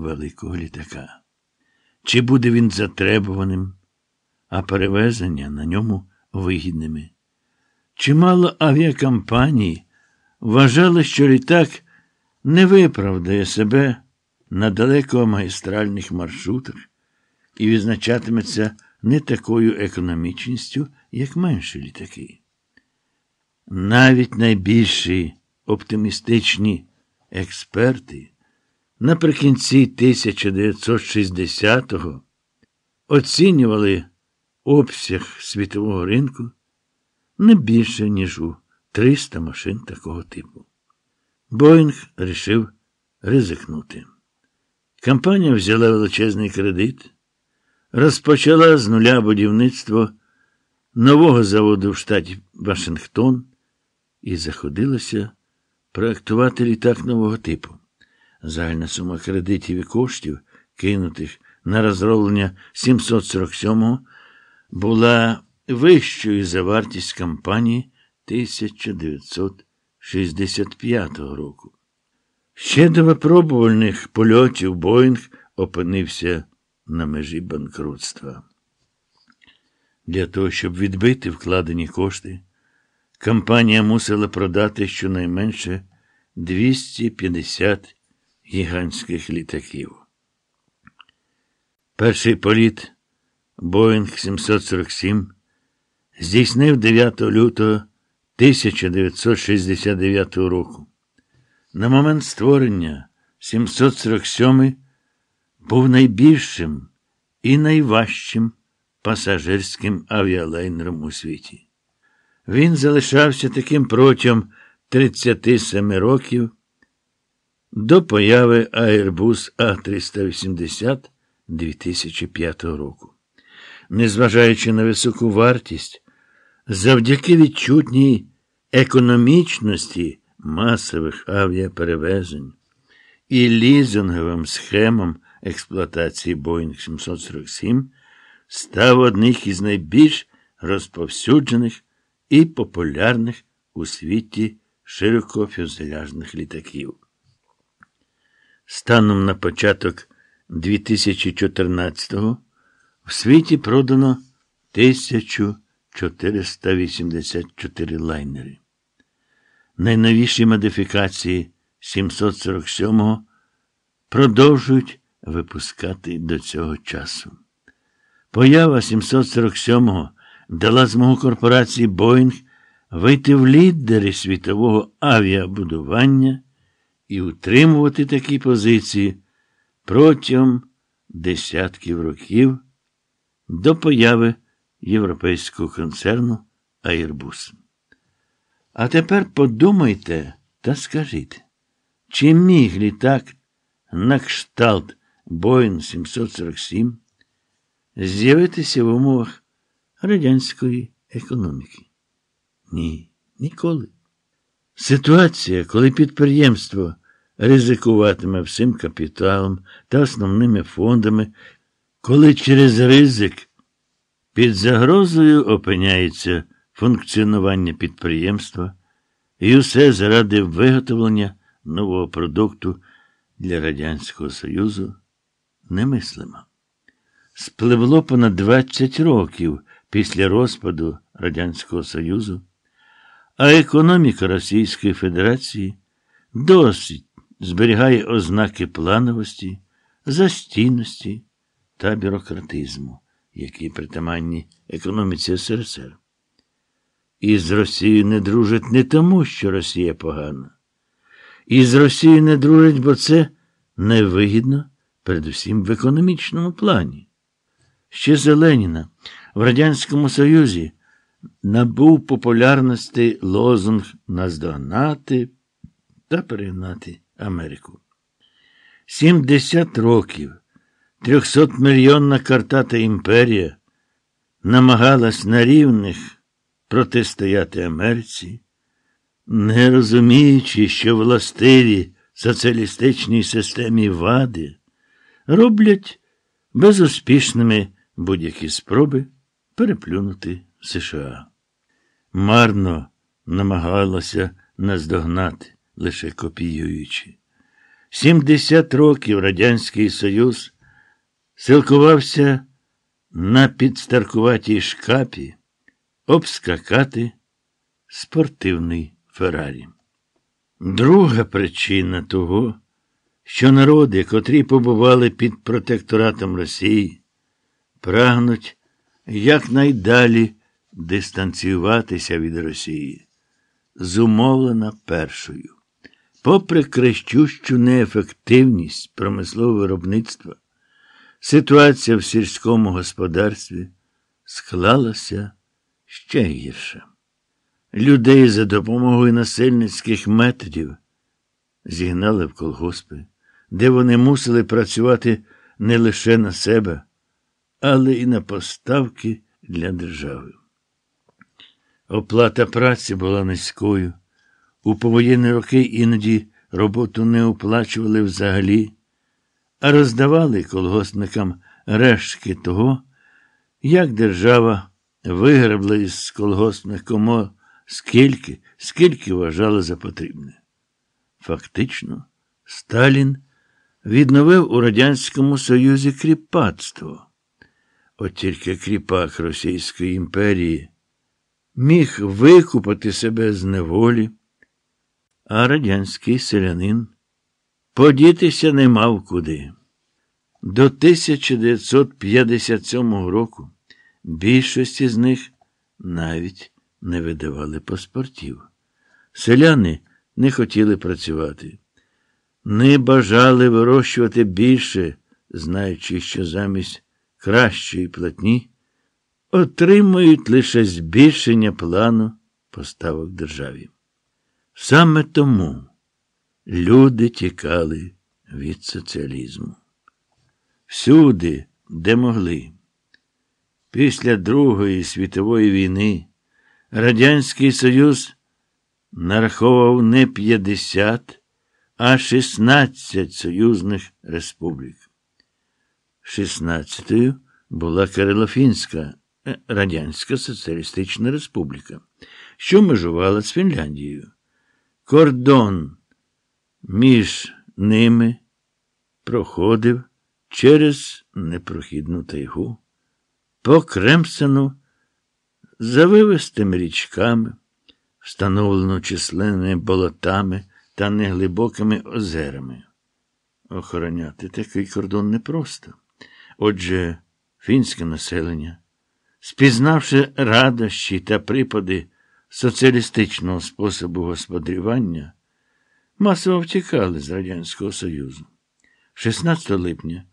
великого літака. Чи буде він затребуваним, а перевезення на ньому вигідними? Чимало авіакомпаній вважали, що літак не виправдає себе на далекомагістральних маршрутах і відзначатиметься не такою економічністю, як менші літаки. Навіть найбільші оптимістичні експерти наприкінці 1960-го оцінювали обсяг світового ринку не більше, ніж у 300 машин такого типу. Боїнг рішив ризикнути. Компанія взяла величезний кредит, розпочала з нуля будівництво нового заводу в штаті Вашингтон і заходилася проектувати літак нового типу. Загальна сума кредитів і коштів, кинутих на розроблення 747-го, була вищою за вартість кампанії 1965 року. Ще до випробувальних польотів Боїнг опинився на межі банкрутства. Для того, щоб відбити вкладені кошти, компанія мусила продати щонайменше 250 гігантських літаків. Перший політ Боїнг 747 здійснив 9 лютого 1969 року. На момент створення 747 був найбільшим і найважчим пасажирським авіалайнером у світі. Він залишався таким протягом 37 років до появи Airbus A380 2005 року. Незважаючи на високу вартість, завдяки відчутній економічності масових авіаперевезень і лізинговим схемам експлуатації Boeing 747 став одним із найбільш розповсюджених і популярних у світі широкофюзеляжних літаків. Станом на початок 2014-го в світі продано 1484 лайнери. Найновіші модифікації 747-го продовжують випускати до цього часу. Поява 747-го дала змогу корпорації Боїнг вийти в лідери світового авіабудування і утримувати такі позиції протягом десятків років до появи європейського концерну Airbus. А тепер подумайте та скажіть, чи міг літак на кшталт Boeing 747 з'явитися в умовах радянської економіки? Ні, ніколи. Ситуація, коли підприємство ризикуватиме всім капіталом та основними фондами, коли через ризик під загрозою опиняється функціонування підприємства, і усе заради виготовлення нового продукту для Радянського Союзу немислимо. Спливло понад 20 років після розпаду Радянського Союзу, а економіка Російської Федерації досить зберігає ознаки плановості, застійності та бюрократизму, які притаманні економіці СРСР. І з Росією не дружать не тому, що Росія погана. І з Росією не дружать, бо це невигідно, передусім в економічному плані. Ще за Леніна в Радянському Союзі набув популярності лозунг наздогнати та перегнати Америку. 70 років 300-мільйонна картата імперія намагалась на рівних протистояти Америці, не розуміючи, що властиві соціалістичній системі вади роблять безуспішними будь-які спроби переплюнути США. Марно намагалася наздогнати, лише копіюючи. 70 років Радянський Союз силкувався на підстаркуватій шкапі обскакати спортивний Феррарі. Друга причина того, що народи, котрі побували під протекторатом Росії, прагнуть якнайдалі дистанціюватися від Росії, зумовлена першою. Попри крещущу неефективність промислового виробництва, ситуація в сільському господарстві склалася ще гірше. Людей за допомогою насильницьких методів зігнали в колгоспи, де вони мусили працювати не лише на себе, але і на поставки для держави. Оплата праці була низькою. У повоєнні роки іноді роботу не оплачували взагалі, а роздавали колгоспникам рештки того, як держава вигребла із колгоспних комор скільки, скільки вважала за потрібне. Фактично, Сталін відновив у Радянському Союзі кріпацтво. От тільки кріпак Російської імперії міг викупати себе з неволі, а радянський селянин подітися не мав куди. До 1957 року більшості з них навіть не видавали паспортів. Селяни не хотіли працювати, не бажали вирощувати більше, знаючи, що замість кращої платні отримують лише збільшення плану поставок державі. Саме тому люди тікали від соціалізму. Всюди, де могли. Після Другої світової війни Радянський Союз нараховував не 50, а 16 союзних республік. 16-ю була Кирилофінська е, Радянська Соціалістична Республіка, що межувала з Фінляндією. Кордон між ними проходив через непрохідну тайгу, покремсану завивистими річками, встановлену численними болотами та неглибокими озерами. Охороняти такий кордон непросто. Отже, фінське населення, спізнавши радощі та припади соціалістичного способу господарювання, масово втікали з Радянського Союзу. 16 липня